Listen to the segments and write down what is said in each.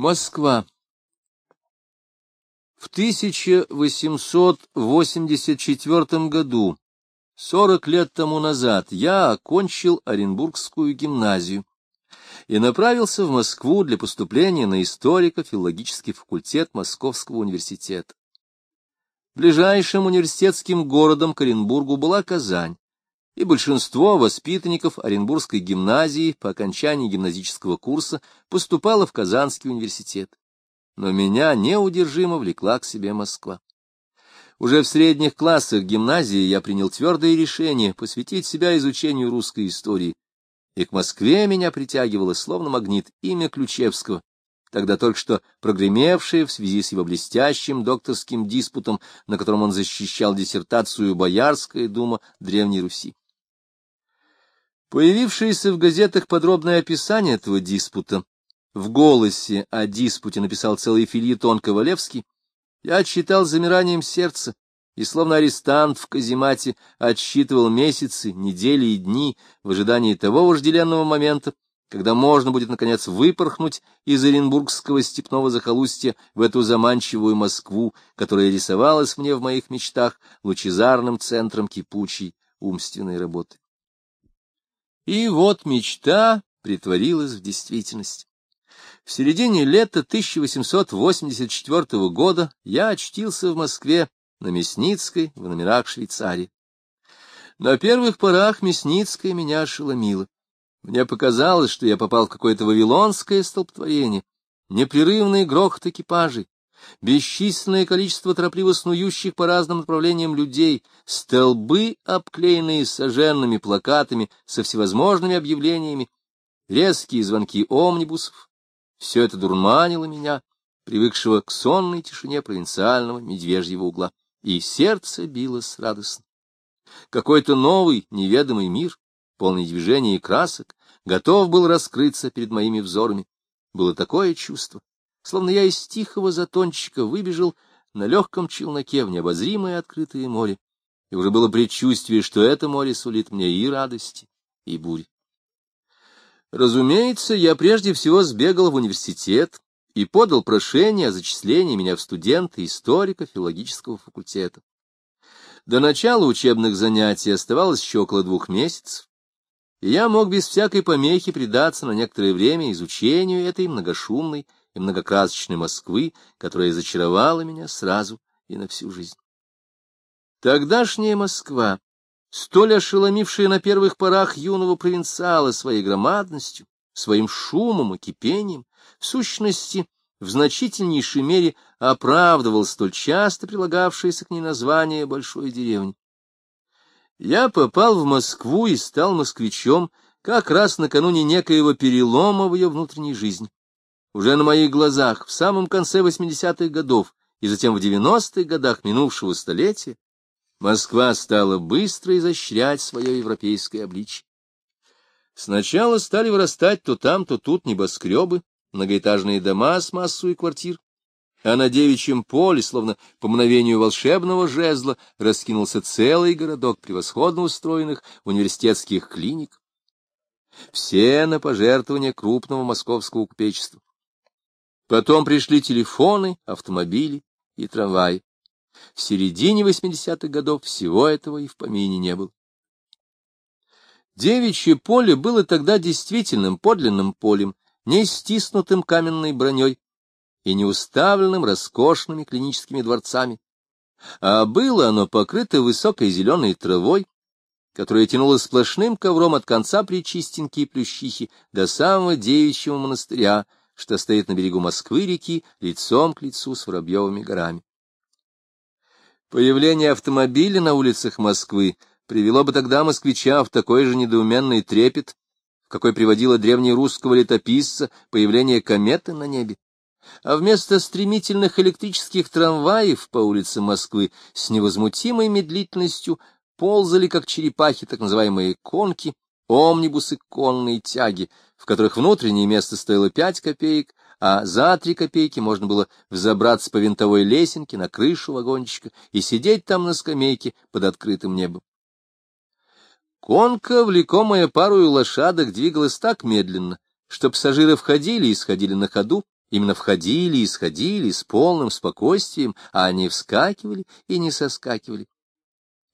Москва. В 1884 году, сорок лет тому назад, я окончил Оренбургскую гимназию и направился в Москву для поступления на историко-филологический факультет Московского университета. Ближайшим университетским городом к Оренбургу была Казань, и большинство воспитанников Оренбургской гимназии по окончании гимназического курса поступало в Казанский университет. Но меня неудержимо влекла к себе Москва. Уже в средних классах гимназии я принял твердое решение посвятить себя изучению русской истории, и к Москве меня притягивало словно магнит имя Ключевского, тогда только что прогремевшее в связи с его блестящим докторским диспутом, на котором он защищал диссертацию «Боярская дума Древней Руси». Появившееся в газетах подробное описание этого диспута, в голосе о диспуте написал целый фильетон Ковалевский, я читал замиранием сердца, и словно арестант в каземате отсчитывал месяцы, недели и дни в ожидании того вожделенного момента, когда можно будет, наконец, выпорхнуть из Оренбургского степного захолустья в эту заманчивую Москву, которая рисовалась мне в моих мечтах лучезарным центром кипучей умственной работы. И вот мечта притворилась в действительность. В середине лета 1884 года я очтился в Москве на Мясницкой в номерах Швейцарии. На первых порах Мясницкая меня ошеломила. Мне показалось, что я попал в какое-то вавилонское столпотворение, непрерывный грохот экипажей, бесчисленное количество торопливо снующих по разным направлениям людей, столбы, обклеенные сожженными плакатами со всевозможными объявлениями, резкие звонки омнибусов. Все это дурманило меня, привыкшего к сонной тишине провинциального медвежьего угла, и сердце билось радостно. Какой-то новый, неведомый мир, полный движения и красок, готов был раскрыться перед моими взорами. Было такое чувство, словно я из тихого затончика выбежал на легком челноке в необозримое открытое море, и уже было предчувствие, что это море сулит мне и радости, и бури. Разумеется, я прежде всего сбегал в университет и подал прошение о зачислении меня в студенты историко-филологического факультета. До начала учебных занятий оставалось еще около двух месяцев, и я мог без всякой помехи предаться на некоторое время изучению этой многошумной и многокрасочной Москвы, которая зачаровала меня сразу и на всю жизнь. Тогдашняя Москва, столь ошеломившая на первых порах юного провинциала своей громадностью, своим шумом и кипением, в сущности, в значительнейшей мере оправдывал столь часто прилагавшееся к ней название большой деревни. Я попал в Москву и стал москвичом как раз накануне некоего перелома в ее внутренней жизни. Уже на моих глазах в самом конце 80-х годов и затем в 90-х годах минувшего столетия Москва стала быстро изощрять свое европейское обличье. Сначала стали вырастать то там, то тут небоскребы, многоэтажные дома с массой квартир, а на девичьем поле, словно по мгновению волшебного жезла, раскинулся целый городок превосходно устроенных университетских клиник. Все на пожертвования крупного московского купечества. Потом пришли телефоны, автомобили и трамваи. В середине 80-х годов всего этого и в помине не было. Девичье поле было тогда действительным подлинным полем, не стиснутым каменной броней и не уставленным роскошными клиническими дворцами, а было оно покрыто высокой зеленой травой, которая тянулась сплошным ковром от конца Причистенки и Плющихи до самого девичьего монастыря, что стоит на берегу Москвы-реки, лицом к лицу с Воробьевыми горами. Появление автомобиля на улицах Москвы привело бы тогда москвича в такой же недоуменный трепет, в какой приводило древнерусского летописца появление кометы на небе. А вместо стремительных электрических трамваев по улицам Москвы с невозмутимой медлительностью ползали, как черепахи, так называемые конки, омнибусы конные тяги, в которых внутреннее место стоило пять копеек, а за три копейки можно было взобраться по винтовой лесенке на крышу вагончика и сидеть там на скамейке под открытым небом. Конка, влекомая парою лошадок, двигалась так медленно, что пассажиры входили и сходили на ходу, именно входили и сходили с полным спокойствием, а не вскакивали и не соскакивали.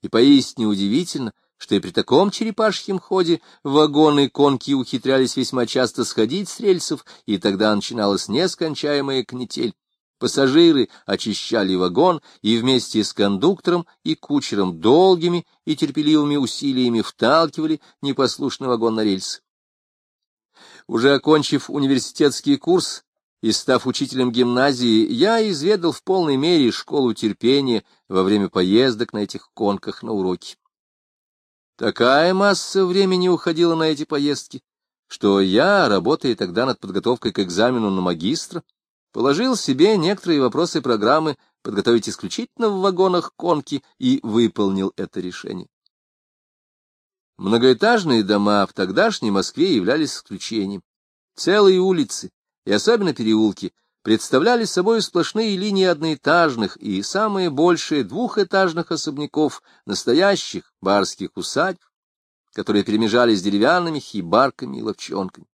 И поистине удивительно, что и при таком черепашьем ходе вагоны конки ухитрялись весьма часто сходить с рельсов, и тогда начиналась нескончаемая канитель. Пассажиры очищали вагон и вместе с кондуктором и кучером долгими и терпеливыми усилиями вталкивали непослушный вагон на рельсы. Уже окончив университетский курс и став учителем гимназии, я изведал в полной мере школу терпения во время поездок на этих конках на уроки. Такая масса времени уходила на эти поездки, что я, работая тогда над подготовкой к экзамену на магистра, положил себе некоторые вопросы программы подготовить исключительно в вагонах конки и выполнил это решение. Многоэтажные дома в тогдашней Москве являлись исключением. Целые улицы, и особенно переулки, представляли собой сплошные линии одноэтажных и самые большие двухэтажных особняков, настоящих барских усадьб, которые перемежались деревянными хибарками и ловчонками.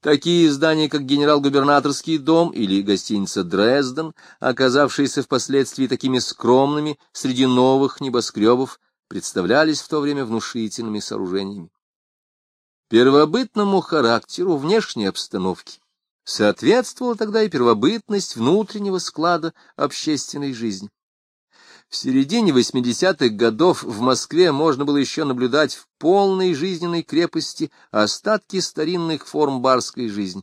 Такие здания, как генерал-губернаторский дом или гостиница «Дрезден», оказавшиеся впоследствии такими скромными среди новых небоскребов, представлялись в то время внушительными сооружениями. Первобытному характеру внешней обстановки соответствовала тогда и первобытность внутреннего склада общественной жизни. В середине 80-х годов в Москве можно было еще наблюдать в полной жизненной крепости остатки старинных форм барской жизни.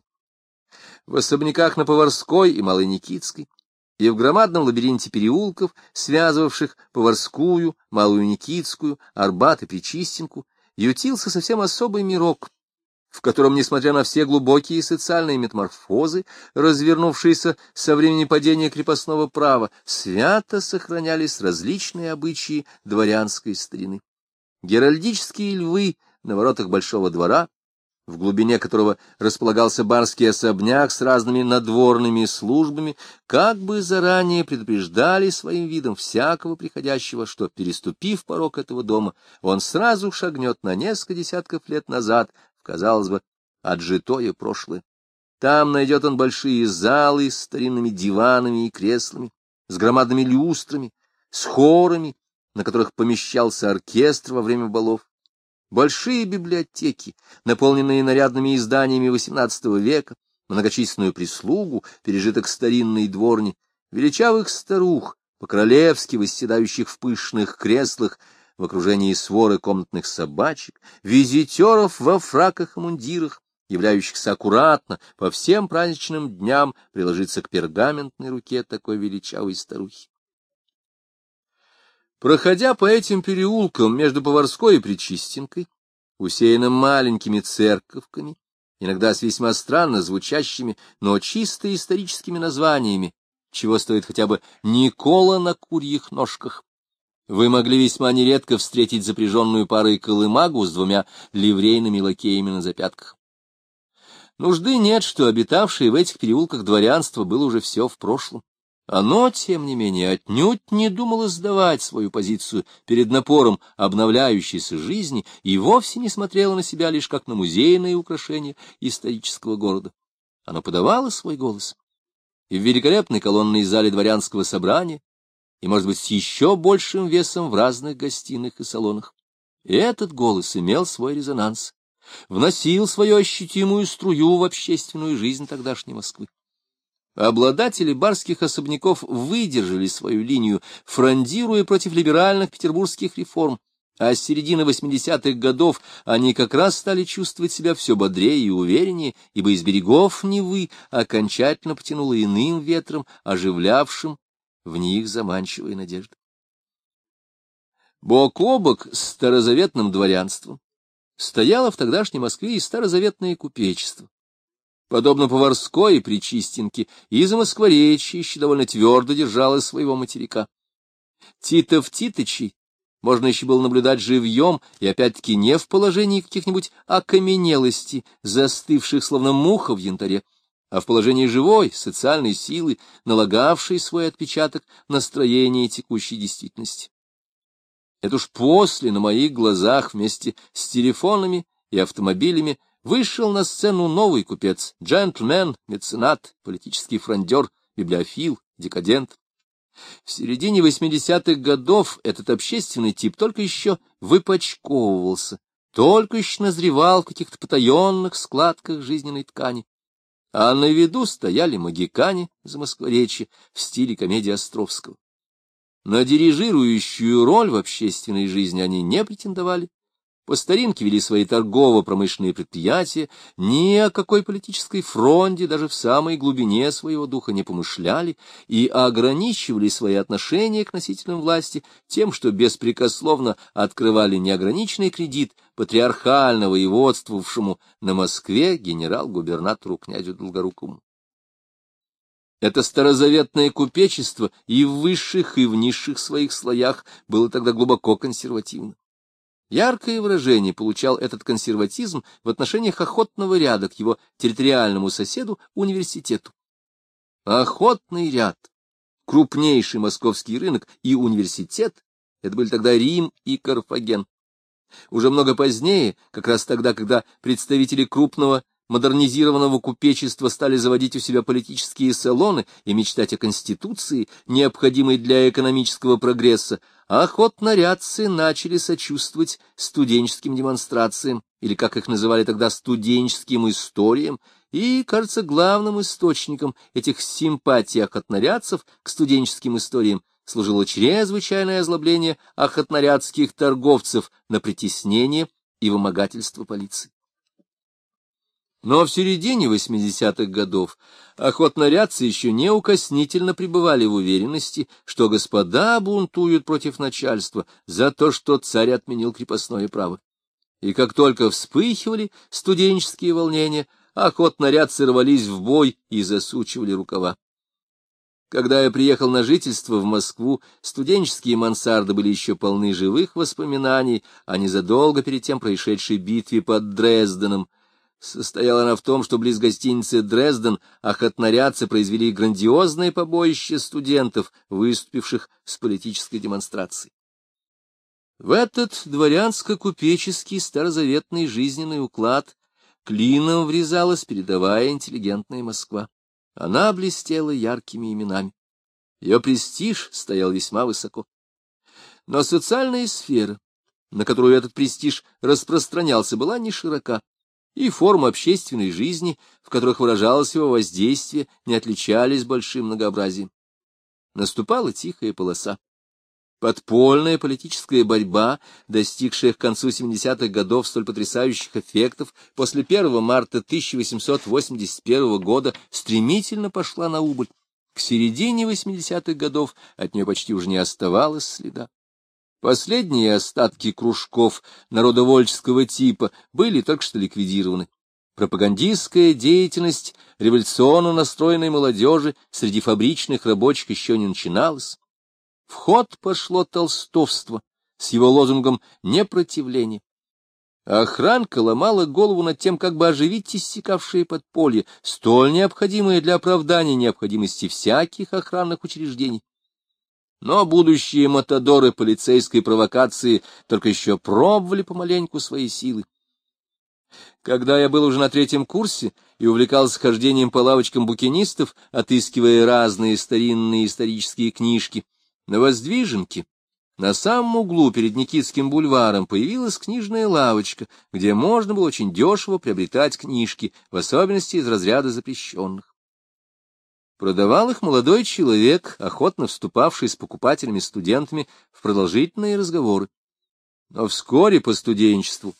В особняках на Поварской и Малой Никитской, и в громадном лабиринте переулков, связывавших Поварскую, Малую Никитскую, Арбат и Причистенку, ютился совсем особый мирок, в котором, несмотря на все глубокие социальные метаморфозы, развернувшиеся со времени падения крепостного права, свято сохранялись различные обычаи дворянской старины. Геральдические львы на воротах большого двора, в глубине которого располагался барский особняк с разными надворными службами, как бы заранее предупреждали своим видом всякого приходящего, что, переступив порог этого дома, он сразу шагнет на несколько десятков лет назад казалось бы, отжитое прошлое. Там найдет он большие залы с старинными диванами и креслами, с громадными люстрами, с хорами, на которых помещался оркестр во время балов, большие библиотеки, наполненные нарядными изданиями XVIII века, многочисленную прислугу, пережиток старинной дворни, величавых старух, по-королевски восседающих в пышных креслах, в окружении своры комнатных собачек, визитеров во фраках и мундирах, являющихся аккуратно по всем праздничным дням приложиться к пергаментной руке такой величавой старухи. Проходя по этим переулкам между Поварской и Причистенкой, усеянным маленькими церковками, иногда с весьма странно звучащими, но чисто историческими названиями, чего стоит хотя бы Никола на курьих ножках, вы могли весьма нередко встретить запряженную парой колымагу с двумя ливрейными лакеями на запятках. Нужды нет, что обитавшее в этих переулках дворянство было уже все в прошлом. Оно, тем не менее, отнюдь не думало сдавать свою позицию перед напором обновляющейся жизни и вовсе не смотрело на себя лишь как на музейное украшение исторического города. Оно подавало свой голос. И в великолепной колонной зале дворянского собрания, и, может быть, с еще большим весом в разных гостиных и салонах. И этот голос имел свой резонанс, вносил свою ощутимую струю в общественную жизнь тогдашней Москвы. Обладатели барских особняков выдержали свою линию, фрондируя против либеральных петербургских реформ, а с середины 80-х годов они как раз стали чувствовать себя все бодрее и увереннее, ибо из берегов Невы окончательно потянуло иным ветром, оживлявшим в них заманчивая надежда. Бок о бок с старозаветным дворянством стояло в тогдашней Москве и старозаветное купечество. Подобно Поварской Причистенке, и за Москворечье еще довольно твердо держала своего материка. Титов Титычей можно еще было наблюдать живьем, и опять-таки не в положении каких-нибудь окаменелостей, застывших, словно муха в янтаре, а в положении живой, социальной силы, налагавшей свой отпечаток на строение текущей действительности. Это уж после, на моих глазах, вместе с телефонами и автомобилями, вышел на сцену новый купец, джентльмен, меценат, политический фрондер, библиофил, декадент. В середине 80-х годов этот общественный тип только еще выпачковывался, только еще назревал в каких-то потаенных складках жизненной ткани. А на виду стояли магикане за Москворечье в стиле комедии Островского. На дирижирующую роль в общественной жизни они не претендовали, по старинке вели свои торгово-промышленные предприятия, ни о какой политической фронте даже в самой глубине своего духа не помышляли и ограничивали свои отношения к носителям власти тем, что беспрекословно открывали неограниченный кредит патриархально воеводствовавшему на Москве генерал-губернатору князю Долгорукому. Это старозаветное купечество и в высших, и в низших своих слоях было тогда глубоко консервативно. Яркое выражение получал этот консерватизм в отношениях охотного ряда к его территориальному соседу университету. Охотный ряд, крупнейший московский рынок и университет — это были тогда Рим и Карфаген. Уже много позднее, как раз тогда, когда представители крупного модернизированного купечества стали заводить у себя политические салоны и мечтать о конституции, необходимой для экономического прогресса, охотнорядцы начали сочувствовать студенческим демонстрациям, или, как их называли тогда, студенческим историям, и, кажется, главным источником этих симпатий охотнорядцев к студенческим историям служило чрезвычайное озлобление охотнорядских торговцев на притеснение и вымогательство полиции. Но в середине 80-х годов охотнорядцы еще неукоснительно пребывали в уверенности, что господа бунтуют против начальства за то, что царь отменил крепостное право. И как только вспыхивали студенческие волнения, охотнорядцы рвались в бой и засучивали рукава. Когда я приехал на жительство в Москву, студенческие мансарды были еще полны живых воспоминаний о незадолго перед тем происшедшей битве под Дрезденом — Состояла она в том, что близ гостиницы «Дрезден» охотнорядцы произвели грандиозное побоище студентов, выступивших с политической демонстрацией. В этот дворянско-купеческий старозаветный жизненный уклад клином врезалась передовая интеллигентная Москва. Она блестела яркими именами. Ее престиж стоял весьма высоко. Но социальная сфера, на которую этот престиж распространялся, была не широка и формы общественной жизни, в которых выражалось его воздействие, не отличались большим многообразием. Наступала тихая полоса. Подпольная политическая борьба, достигшая к концу 70-х годов столь потрясающих эффектов, после 1 марта 1881 года стремительно пошла на убыль. К середине 80-х годов от нее почти уже не оставалось следа. Последние остатки кружков народовольческого типа были только что ликвидированы. Пропагандистская деятельность революционно настроенной молодежи среди фабричных рабочих еще не начиналась. В ход пошло толстовство с его лозунгом «непротивление». Охранка ломала голову над тем, как бы оживить иссякавшие подполье, столь необходимое для оправдания необходимости всяких охранных учреждений. Но будущие матадоры полицейской провокации только еще пробовали помаленьку свои силы. Когда я был уже на третьем курсе и увлекался хождением по лавочкам букинистов, отыскивая разные старинные исторические книжки, на Воздвиженке, на самом углу перед Никитским бульваром, появилась книжная лавочка, где можно было очень дешево приобретать книжки, в особенности из разряда запрещенных. Продавал их молодой человек, охотно вступавший с покупателями-студентами в продолжительные разговоры. Но вскоре по студенчеству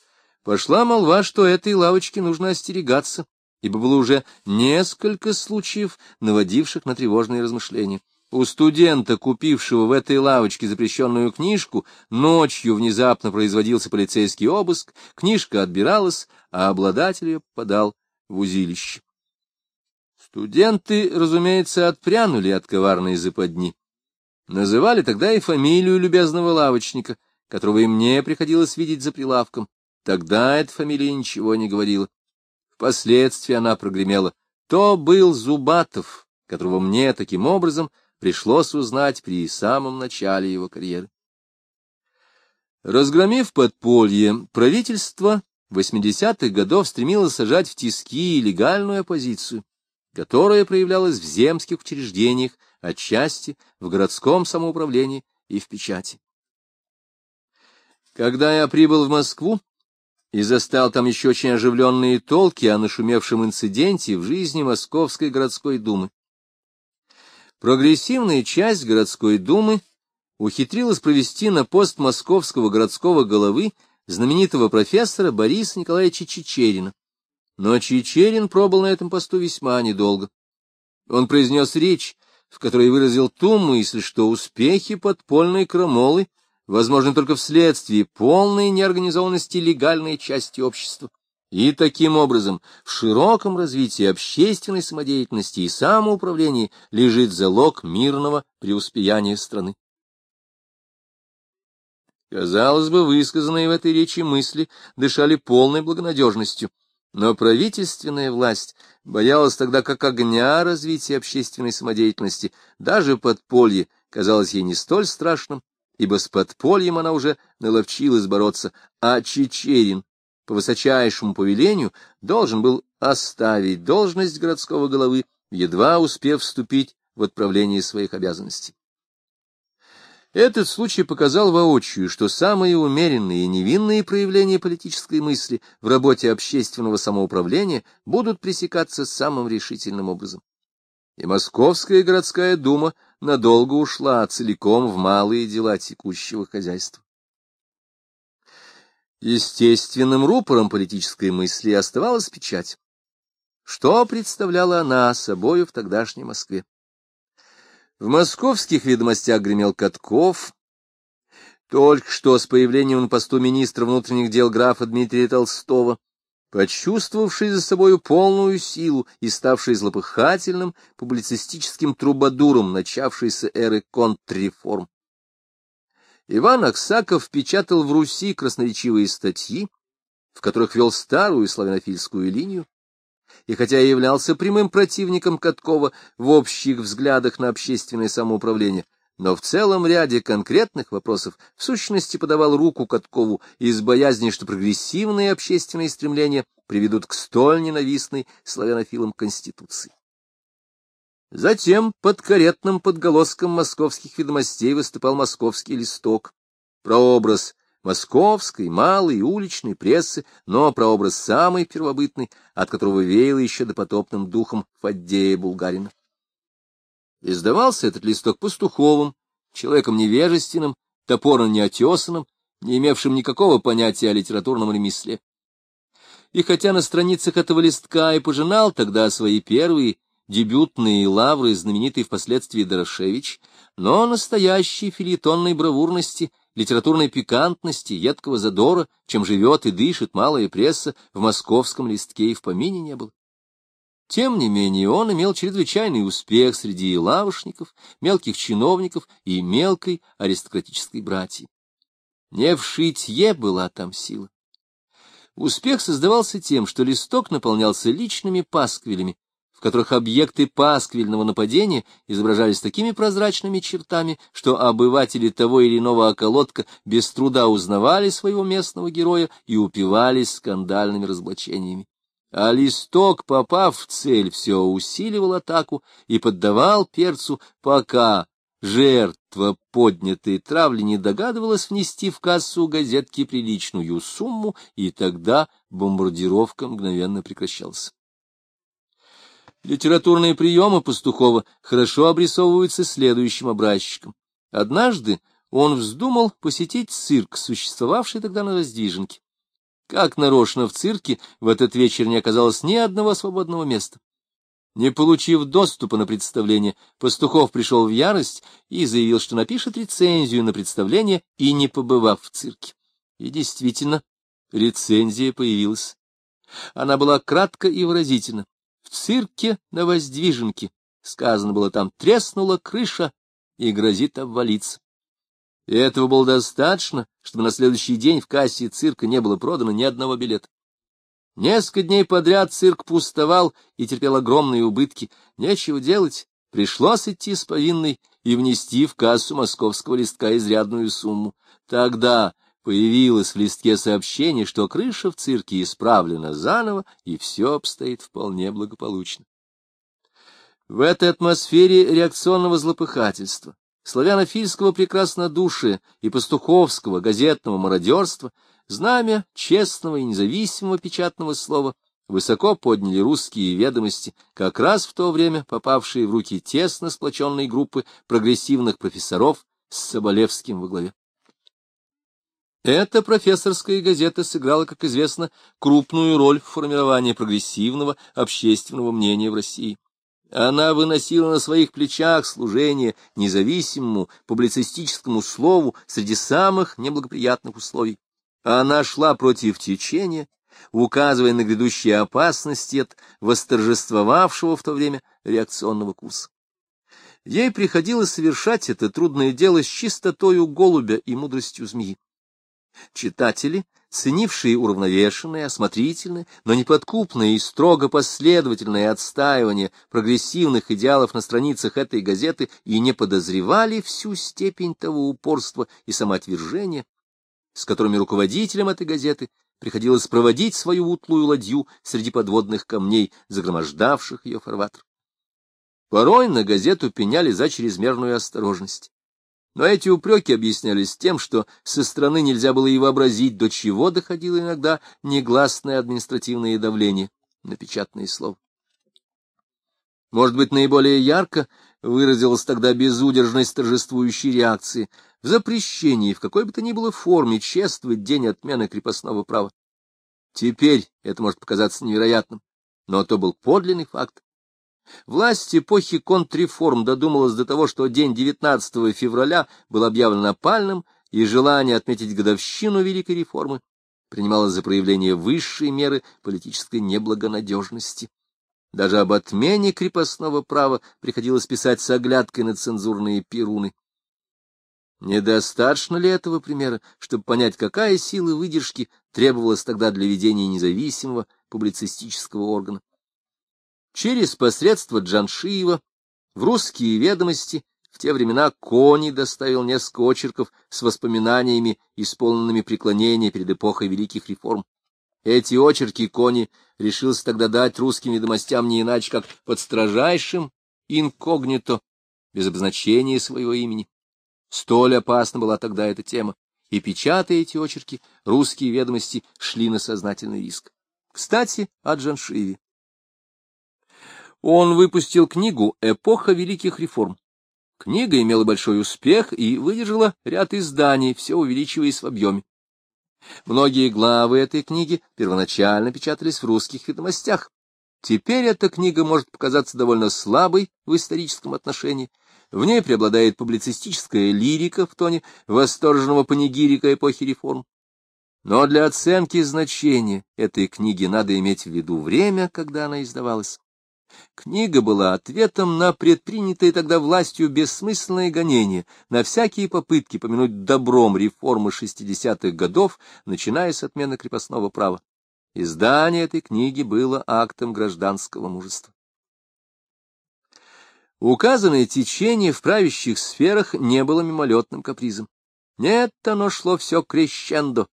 пошла молва, что этой лавочке нужно остерегаться, ибо было уже несколько случаев, наводивших на тревожные размышления. У студента, купившего в этой лавочке запрещенную книжку, ночью внезапно производился полицейский обыск, книжка отбиралась, а обладатель ее попадал в узилище. Студенты, разумеется, отпрянули от коварной западни. Называли тогда и фамилию любезного лавочника, которого и мне приходилось видеть за прилавком. Тогда эта фамилия ничего не говорила. Впоследствии она прогремела. То был Зубатов, которого мне таким образом пришлось узнать при самом начале его карьеры. Разгромив подполье, правительство в 80-х годов стремилась сажать в тиски легальную оппозицию, которая проявлялась в земских учреждениях, отчасти в городском самоуправлении и в печати. Когда я прибыл в Москву и застал там еще очень оживленные толки о нашумевшем инциденте в жизни Московской городской думы. Прогрессивная часть городской думы ухитрилась провести на пост московского городского головы знаменитого профессора Бориса Николаевича Чечерина. Но Чечерин пробыл на этом посту весьма недолго. Он произнес речь, в которой выразил ту мысль, что успехи подпольной крамолы возможны только вследствие полной неорганизованности легальной части общества. И таким образом в широком развитии общественной самодеятельности и самоуправлении лежит залог мирного преуспеяния страны. Казалось бы, высказанные в этой речи мысли дышали полной благонадежностью, но правительственная власть боялась тогда как огня развития общественной самодеятельности, даже подполье казалось ей не столь страшным, ибо с подпольем она уже наловчилась бороться, а Чечерин по высочайшему повелению должен был оставить должность городского головы, едва успев вступить в отправление своих обязанностей. Этот случай показал воочию, что самые умеренные и невинные проявления политической мысли в работе общественного самоуправления будут пресекаться самым решительным образом. И Московская городская дума надолго ушла целиком в малые дела текущего хозяйства. Естественным рупором политической мысли оставалась печать. Что представляла она собою в тогдашней Москве? В московских ведомостях гремел Катков. Только что с появлением на посту министра внутренних дел графа Дмитрия Толстого, почувствовавший за собою полную силу и ставший злопыхательным публицистическим трубадуром начавшейся эры контрреформ. Иван Аксаков печатал в Руси красноречивые статьи, в которых вел старую славянофильскую линию, и хотя и являлся прямым противником Каткова в общих взглядах на общественное самоуправление, но в целом ряде конкретных вопросов в сущности подавал руку Каткову из боязни, что прогрессивные общественные стремления приведут к столь ненавистной славянофилам Конституции. Затем под каретным подголоском московских ведомостей выступал московский листок, прообраз московской, малой уличной прессы, но прообраз самый первобытный, от которого веяло еще допотопным духом Фаддея Булгарина. Издавался этот листок пастуховым, человеком невежественным, топорно неотесанным, не имевшим никакого понятия о литературном ремесле. И хотя на страницах этого листка и пожинал тогда свои первые дебютные лавры, знаменитый впоследствии Дорошевич, но настоящей филитонной бравурности литературной пикантности, едкого задора, чем живет и дышит малая пресса, в московском листке и в помине не было. Тем не менее, он имел чрезвычайный успех среди лавочников, мелких чиновников и мелкой аристократической братьи. Не в шитье была там сила. Успех создавался тем, что листок наполнялся личными пасквилями, которых объекты пасквильного нападения изображались такими прозрачными чертами, что обыватели того или иного околотка без труда узнавали своего местного героя и упивались скандальными разоблачениями. А листок, попав в цель, все усиливал атаку и поддавал перцу, пока жертва поднятой травли не догадывалась внести в кассу газетки приличную сумму, и тогда бомбардировка мгновенно прекращалась. Литературные приемы Пастухова хорошо обрисовываются следующим образчиком. Однажды он вздумал посетить цирк, существовавший тогда на Воздвиженке. Как нарочно в цирке в этот вечер не оказалось ни одного свободного места. Не получив доступа на представление, Пастухов пришел в ярость и заявил, что напишет рецензию на представление и не побывав в цирке. И действительно, рецензия появилась. Она была кратко и выразительна цирке на Воздвиженке, сказано было там, треснула крыша и грозит обвалиться. И этого было достаточно, чтобы на следующий день в кассе цирка не было продано ни одного билета. Несколько дней подряд цирк пустовал и терпел огромные убытки. Нечего делать, пришлось идти с повинной и внести в кассу московского листка изрядную сумму. Тогда Появилось в листке сообщение, что крыша в цирке исправлена заново, и все обстоит вполне благополучно. В этой атмосфере реакционного злопыхательства, славянофильского прекраснодушия и пастуховского газетного мародерства знамя честного и независимого печатного слова высоко подняли русские ведомости, как раз в то время попавшие в руки тесно сплоченной группы прогрессивных профессоров с Соболевским во главе. Эта профессорская газета сыграла, как известно, крупную роль в формировании прогрессивного общественного мнения в России. Она выносила на своих плечах служение независимому публицистическому слову среди самых неблагоприятных условий. Она шла против течения, указывая на грядущие опасности от восторжествовавшего в то время реакционного курса. Ей приходилось совершать это трудное дело с чистотою голубя и мудростью змеи. Читатели, ценившие уравновешенное, осмотрительное, но неподкупное и строго последовательное отстаивание прогрессивных идеалов на страницах этой газеты и не подозревали всю степень того упорства и самоотвержения, с которыми руководителям этой газеты приходилось проводить свою утлую ладью среди подводных камней, загромождавших ее фарватер. Порой на газету пеняли за чрезмерную осторожность. Но эти упреки объяснялись тем, что со стороны нельзя было и вообразить, до чего доходило иногда негласное административное давление на печатные слова. Может быть, наиболее ярко выразилась тогда безудержность торжествующей реакции в запрещении в какой бы то ни было форме чествовать день отмены крепостного права. Теперь это может показаться невероятным, но то был подлинный факт. Власть эпохи контрреформ додумалась до того, что день 19 февраля был объявлен опальным, и желание отметить годовщину Великой реформы принималось за проявление высшей меры политической неблагонадежности. Даже об отмене крепостного права приходилось писать с оглядкой на цензурные пируны. Недостаточно ли этого примера, чтобы понять, какая сила выдержки требовалась тогда для ведения независимого публицистического органа? Через посредство Джаншиева в русские ведомости в те времена Кони доставил несколько очерков с воспоминаниями, исполненными преклонения перед эпохой великих реформ. Эти очерки Кони решился тогда дать русским ведомостям не иначе, как под строжайшим инкогнито, без обозначения своего имени. Столь опасна была тогда эта тема, и, печатая эти очерки, русские ведомости шли на сознательный риск. Кстати, о Джаншиеве. Он выпустил книгу «Эпоха великих реформ». Книга имела большой успех и выдержала ряд изданий, все увеличиваясь в объеме. Многие главы этой книги первоначально печатались в русских ведомостях. Теперь эта книга может показаться довольно слабой в историческом отношении. В ней преобладает публицистическая лирика в тоне восторженного панигирика эпохи реформ. Но для оценки значения этой книги надо иметь в виду время, когда она издавалась. Книга была ответом на предпринятые тогда властью бессмысленные гонения, на всякие попытки помянуть добром реформы шестидесятых годов, начиная с отмены крепостного права. Издание этой книги было актом гражданского мужества. Указанное течение в правящих сферах не было мимолетным капризом. Нет, оно шло все крещендо,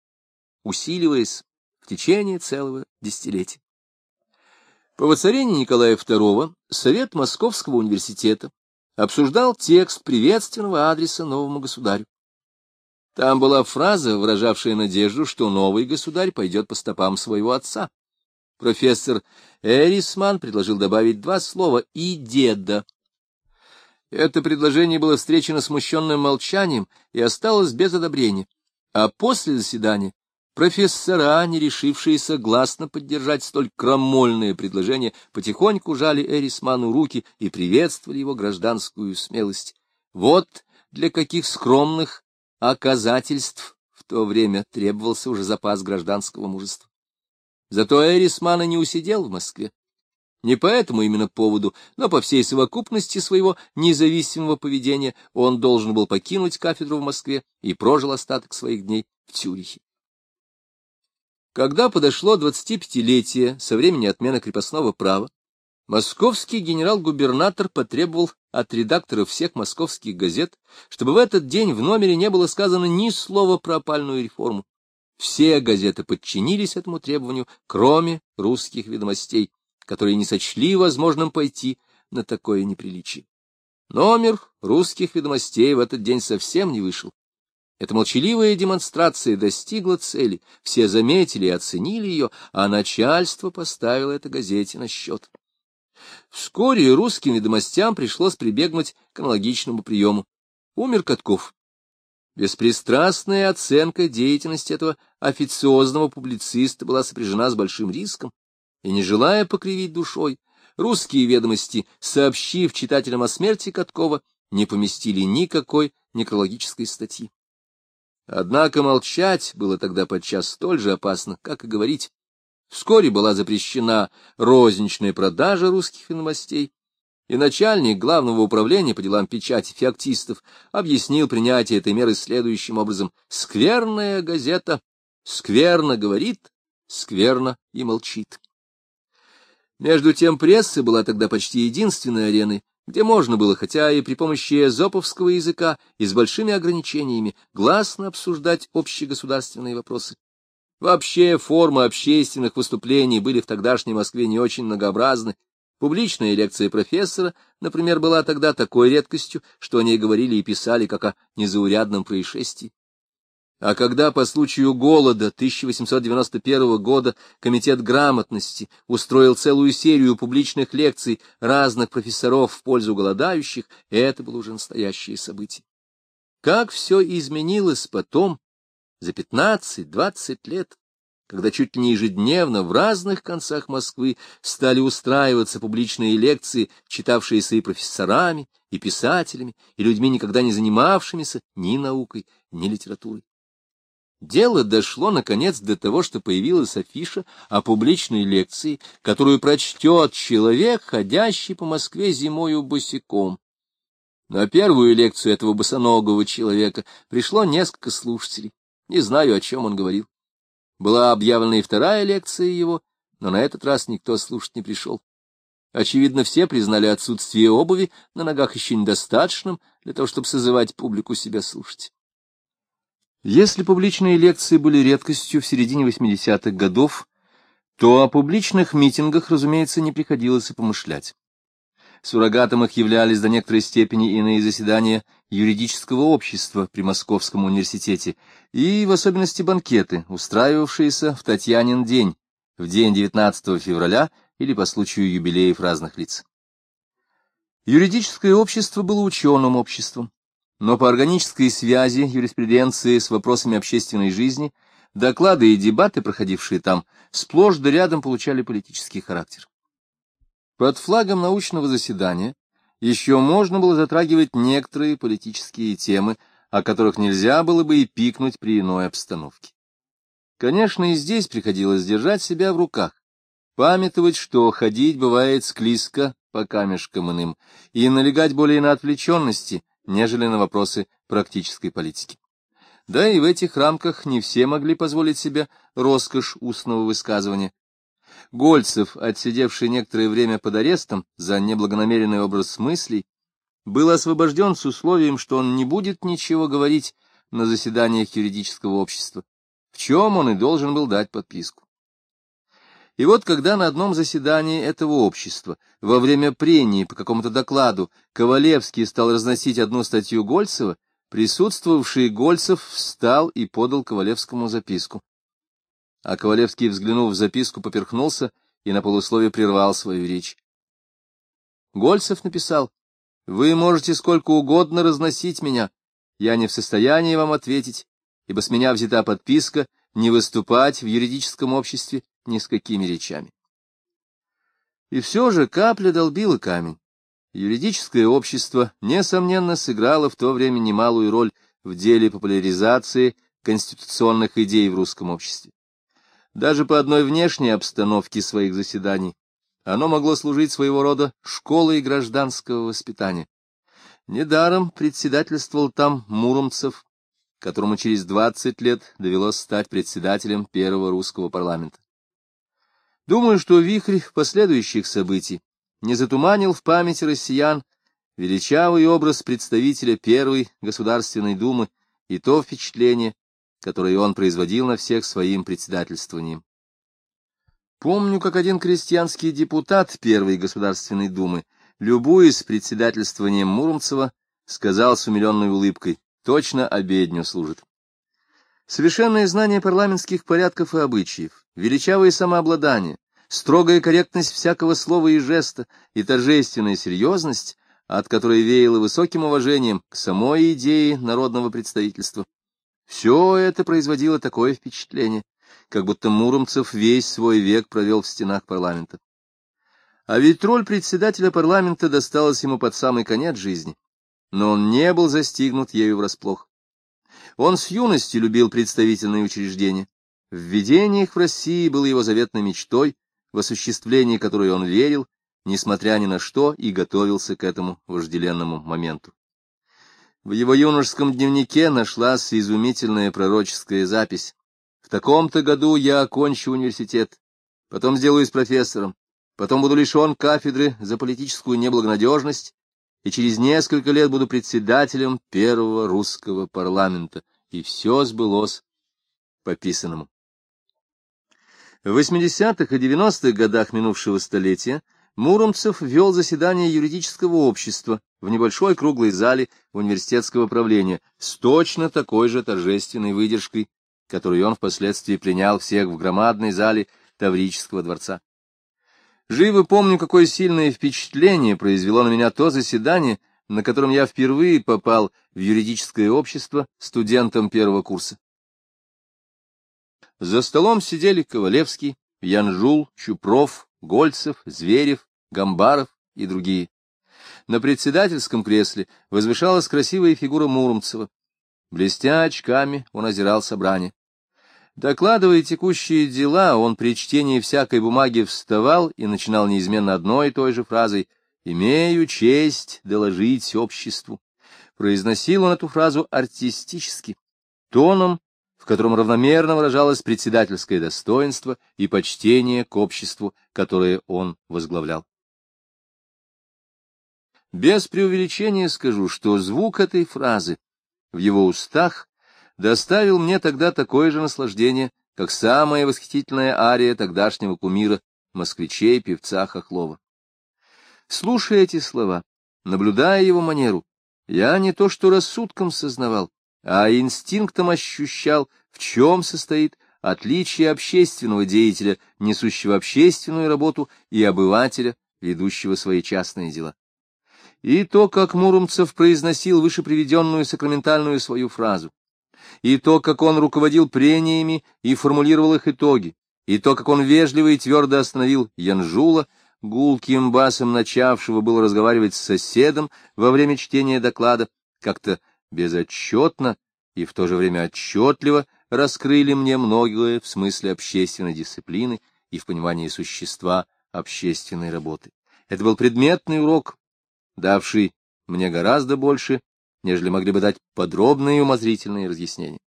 усиливаясь в течение целого десятилетия. По воцарении Николая II Совет Московского университета обсуждал текст приветственного адреса новому государю. Там была фраза, выражавшая надежду, что новый государь пойдет по стопам своего отца. Профессор Эрисман предложил добавить два слова «и деда». Это предложение было встречено смущенным молчанием и осталось без одобрения. А после заседания Профессора, не решившиеся гласно поддержать столь крамольное предложение, потихоньку жали Эрисману руки и приветствовали его гражданскую смелость. Вот для каких скромных оказательств в то время требовался уже запас гражданского мужества. Зато Эрисмана не усидел в Москве. Не по этому именно поводу, но по всей совокупности своего независимого поведения он должен был покинуть кафедру в Москве и прожил остаток своих дней в Цюрихе. Когда подошло 25-летие со времени отмены крепостного права, московский генерал-губернатор потребовал от редакторов всех московских газет, чтобы в этот день в номере не было сказано ни слова про опальную реформу. Все газеты подчинились этому требованию, кроме русских ведомостей, которые не сочли возможным пойти на такое неприличие. Номер русских ведомостей в этот день совсем не вышел. Эта молчаливая демонстрация достигла цели, все заметили и оценили ее, а начальство поставило это газете на счет. Вскоре русским ведомостям пришлось прибегнуть к аналогичному приему. Умер Катков. Беспристрастная оценка деятельности этого официозного публициста была сопряжена с большим риском, и, не желая покривить душой, русские ведомости, сообщив читателям о смерти Каткова, не поместили никакой некрологической статьи. Однако молчать было тогда подчас столь же опасно, как и говорить. Вскоре была запрещена розничная продажа русских новостей, и начальник главного управления по делам печати феоктистов объяснил принятие этой меры следующим образом. «Скверная газета скверно говорит, скверно и молчит». Между тем пресса была тогда почти единственной ареной, где можно было, хотя и при помощи эзоповского языка и с большими ограничениями, гласно обсуждать общегосударственные вопросы. Вообще формы общественных выступлений были в тогдашней Москве не очень многообразны. Публичная лекция профессора, например, была тогда такой редкостью, что о ней говорили и писали как о незаурядном происшествии. А когда по случаю голода 1891 года Комитет грамотности устроил целую серию публичных лекций разных профессоров в пользу голодающих, это было уже настоящее событие. Как все изменилось потом, за 15-20 лет, когда чуть ли не ежедневно в разных концах Москвы стали устраиваться публичные лекции, читавшиеся и профессорами, и писателями, и людьми, никогда не занимавшимися ни наукой, ни литературой. Дело дошло, наконец, до того, что появилась афиша о публичной лекции, которую прочтет человек, ходящий по Москве зимою босиком. На первую лекцию этого босоногого человека пришло несколько слушателей. Не знаю, о чем он говорил. Была объявлена и вторая лекция его, но на этот раз никто слушать не пришел. Очевидно, все признали отсутствие обуви на ногах еще недостаточным для того, чтобы созывать публику себя слушать. Если публичные лекции были редкостью в середине 80-х годов, то о публичных митингах, разумеется, не приходилось и помышлять. Суррогатом их являлись до некоторой степени иные заседания юридического общества при Московском университете и, в особенности, банкеты, устраивавшиеся в Татьянин день, в день 19 февраля или по случаю юбилеев разных лиц. Юридическое общество было ученым обществом. Но по органической связи юриспруденции с вопросами общественной жизни доклады и дебаты, проходившие там, сплошь да рядом получали политический характер. Под флагом научного заседания еще можно было затрагивать некоторые политические темы, о которых нельзя было бы и пикнуть при иной обстановке. Конечно, и здесь приходилось держать себя в руках, памятовать, что ходить бывает склизко по камешкам иным, и налегать более на отвлеченности, нежели на вопросы практической политики. Да и в этих рамках не все могли позволить себе роскошь устного высказывания. Гольцев, отсидевший некоторое время под арестом за неблагонамеренный образ мыслей, был освобожден с условием, что он не будет ничего говорить на заседаниях юридического общества, в чем он и должен был дать подписку. И вот когда на одном заседании этого общества, во время прений по какому-то докладу, Ковалевский стал разносить одну статью Гольцева, присутствовавший Гольцев встал и подал Ковалевскому записку. А Ковалевский, взглянув в записку, поперхнулся и на полусловие прервал свою речь. Гольцев написал, «Вы можете сколько угодно разносить меня, я не в состоянии вам ответить, ибо с меня взята подписка не выступать в юридическом обществе ни с какими речами. И все же капля долбила камень. Юридическое общество, несомненно, сыграло в то время немалую роль в деле популяризации конституционных идей в русском обществе. Даже по одной внешней обстановке своих заседаний оно могло служить своего рода школой гражданского воспитания. Недаром председательствовал там Муромцев, которому через двадцать лет довелось стать председателем первого русского парламента. Думаю, что вихрь последующих событий не затуманил в памяти россиян величавый образ представителя Первой Государственной Думы и то впечатление, которое он производил на всех своим председательствованием. Помню, как один крестьянский депутат Первой Государственной Думы, любуясь председательствованием Муромцева, сказал с умиленной улыбкой, точно обедню служит. Совершенное знание парламентских порядков и обычаев, величавое самообладание, строгая корректность всякого слова и жеста и торжественная серьезность, от которой веяло высоким уважением к самой идее народного представительства. Все это производило такое впечатление, как будто Муромцев весь свой век провел в стенах парламента. А ведь роль председателя парламента досталась ему под самый конец жизни, но он не был застигнут ею врасплох. Он с юности любил представительные учреждения. Введение их в России было его заветной мечтой, в осуществлении которой он верил, несмотря ни на что, и готовился к этому вожделенному моменту. В его юношеском дневнике нашлась изумительная пророческая запись. В таком-то году я окончу университет, потом сделаюсь профессором, потом буду лишен кафедры за политическую неблагонадежность, и через несколько лет буду председателем первого русского парламента. И все сбылось по писанному. В 80-х и 90-х годах минувшего столетия Муромцев вел заседание юридического общества в небольшой круглой зале университетского правления с точно такой же торжественной выдержкой, которую он впоследствии принял всех в громадной зале Таврического дворца. Живо помню, какое сильное впечатление произвело на меня то заседание, на котором я впервые попал в юридическое общество студентом первого курса. За столом сидели Ковалевский, Янжул, Чупров, Гольцев, Зверев, Гамбаров и другие. На председательском кресле возвышалась красивая фигура Муромцева. Блестя очками, он озирал собрание. Докладывая текущие дела, он при чтении всякой бумаги вставал и начинал неизменно одной и той же фразой «Имею честь доложить обществу». Произносил он эту фразу артистически, тоном, в котором равномерно выражалось председательское достоинство и почтение к обществу, которое он возглавлял. Без преувеличения скажу, что звук этой фразы в его устах доставил мне тогда такое же наслаждение, как самая восхитительная ария тогдашнего кумира, москвичей, певца Хохлова. Слушая эти слова, наблюдая его манеру, я не то что рассудком сознавал, а инстинктом ощущал, в чем состоит отличие общественного деятеля, несущего общественную работу, и обывателя, ведущего свои частные дела. И то, как Муромцев произносил выше приведенную сакраментальную свою фразу, и то, как он руководил прениями и формулировал их итоги, и то, как он вежливо и твердо остановил Янжула, гулким басом начавшего было разговаривать с соседом во время чтения доклада, как-то безотчетно и в то же время отчетливо раскрыли мне многое в смысле общественной дисциплины и в понимании существа общественной работы. Это был предметный урок, давший мне гораздо больше, нежели могли бы дать подробные умозрительные разъяснения.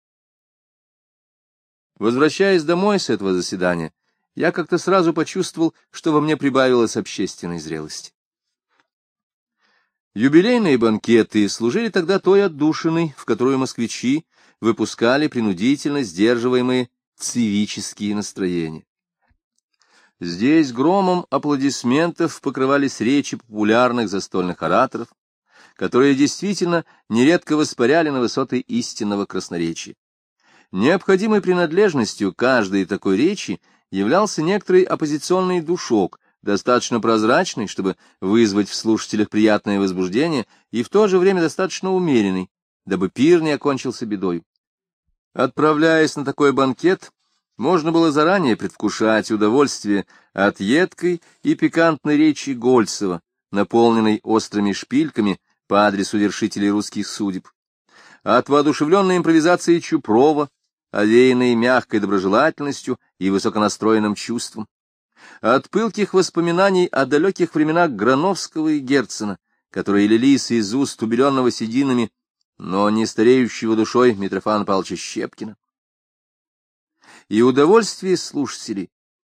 Возвращаясь домой с этого заседания, я как-то сразу почувствовал, что во мне прибавилось общественной зрелости. Юбилейные банкеты служили тогда той отдушиной, в которую москвичи выпускали принудительно сдерживаемые цивические настроения. Здесь громом аплодисментов покрывались речи популярных застольных ораторов, которые действительно нередко воспаряли на высоты истинного красноречия. Необходимой принадлежностью каждой такой речи являлся некоторый оппозиционный душок, достаточно прозрачный, чтобы вызвать в слушателях приятное возбуждение, и в то же время достаточно умеренный, дабы пир не окончился бедой. Отправляясь на такой банкет, можно было заранее предвкушать удовольствие от едкой и пикантной речи Гольцева, наполненной острыми шпильками по адресу вершителей русских судеб, от воодушевленной импровизации Чупрова, овеянной мягкой доброжелательностью и высоконастроенным чувством, от пылких воспоминаний о далеких временах Грановского и Герцена, которые лились из уст убеленного сединами, но не стареющего душой Митрофана Павловича Щепкина. И удовольствие слушателей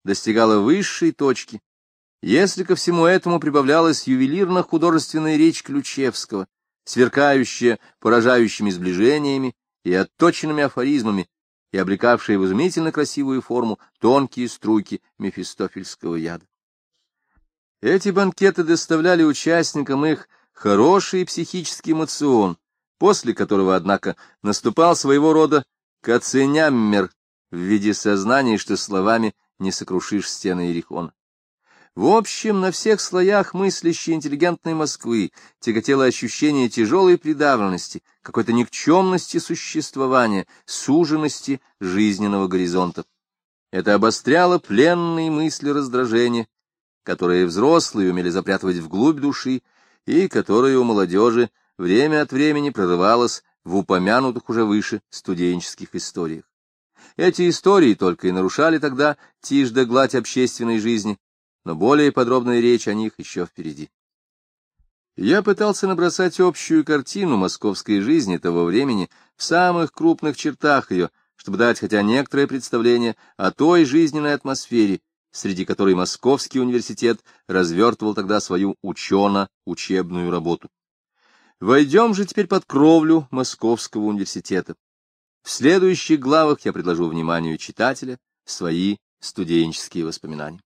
достигало высшей точки, Если ко всему этому прибавлялась ювелирно-художественная речь Ключевского, сверкающая поражающими сближениями и отточенными афоризмами, и облекавшая в изумительно красивую форму тонкие струйки мефистофельского яда. Эти банкеты доставляли участникам их хороший психический эмоцион, после которого, однако, наступал своего рода каценяммер в виде сознания, что словами не сокрушишь стены Иерихона. В общем, на всех слоях мыслящей интеллигентной Москвы тяготело ощущение тяжелой придавленности, какой-то никчемности существования, суженности жизненного горизонта. Это обостряло пленные мысли раздражения, которые взрослые умели запрятывать вглубь души, и которое у молодежи время от времени прорывалось в упомянутых уже выше студенческих историях. Эти истории только и нарушали тогда тишь да гладь общественной жизни, но более подробная речь о них еще впереди. Я пытался набросать общую картину московской жизни того времени в самых крупных чертах ее, чтобы дать хотя некоторое представление о той жизненной атмосфере, среди которой Московский университет развертывал тогда свою учено-учебную работу. Войдем же теперь под кровлю Московского университета. В следующих главах я предложу вниманию читателя свои студенческие воспоминания.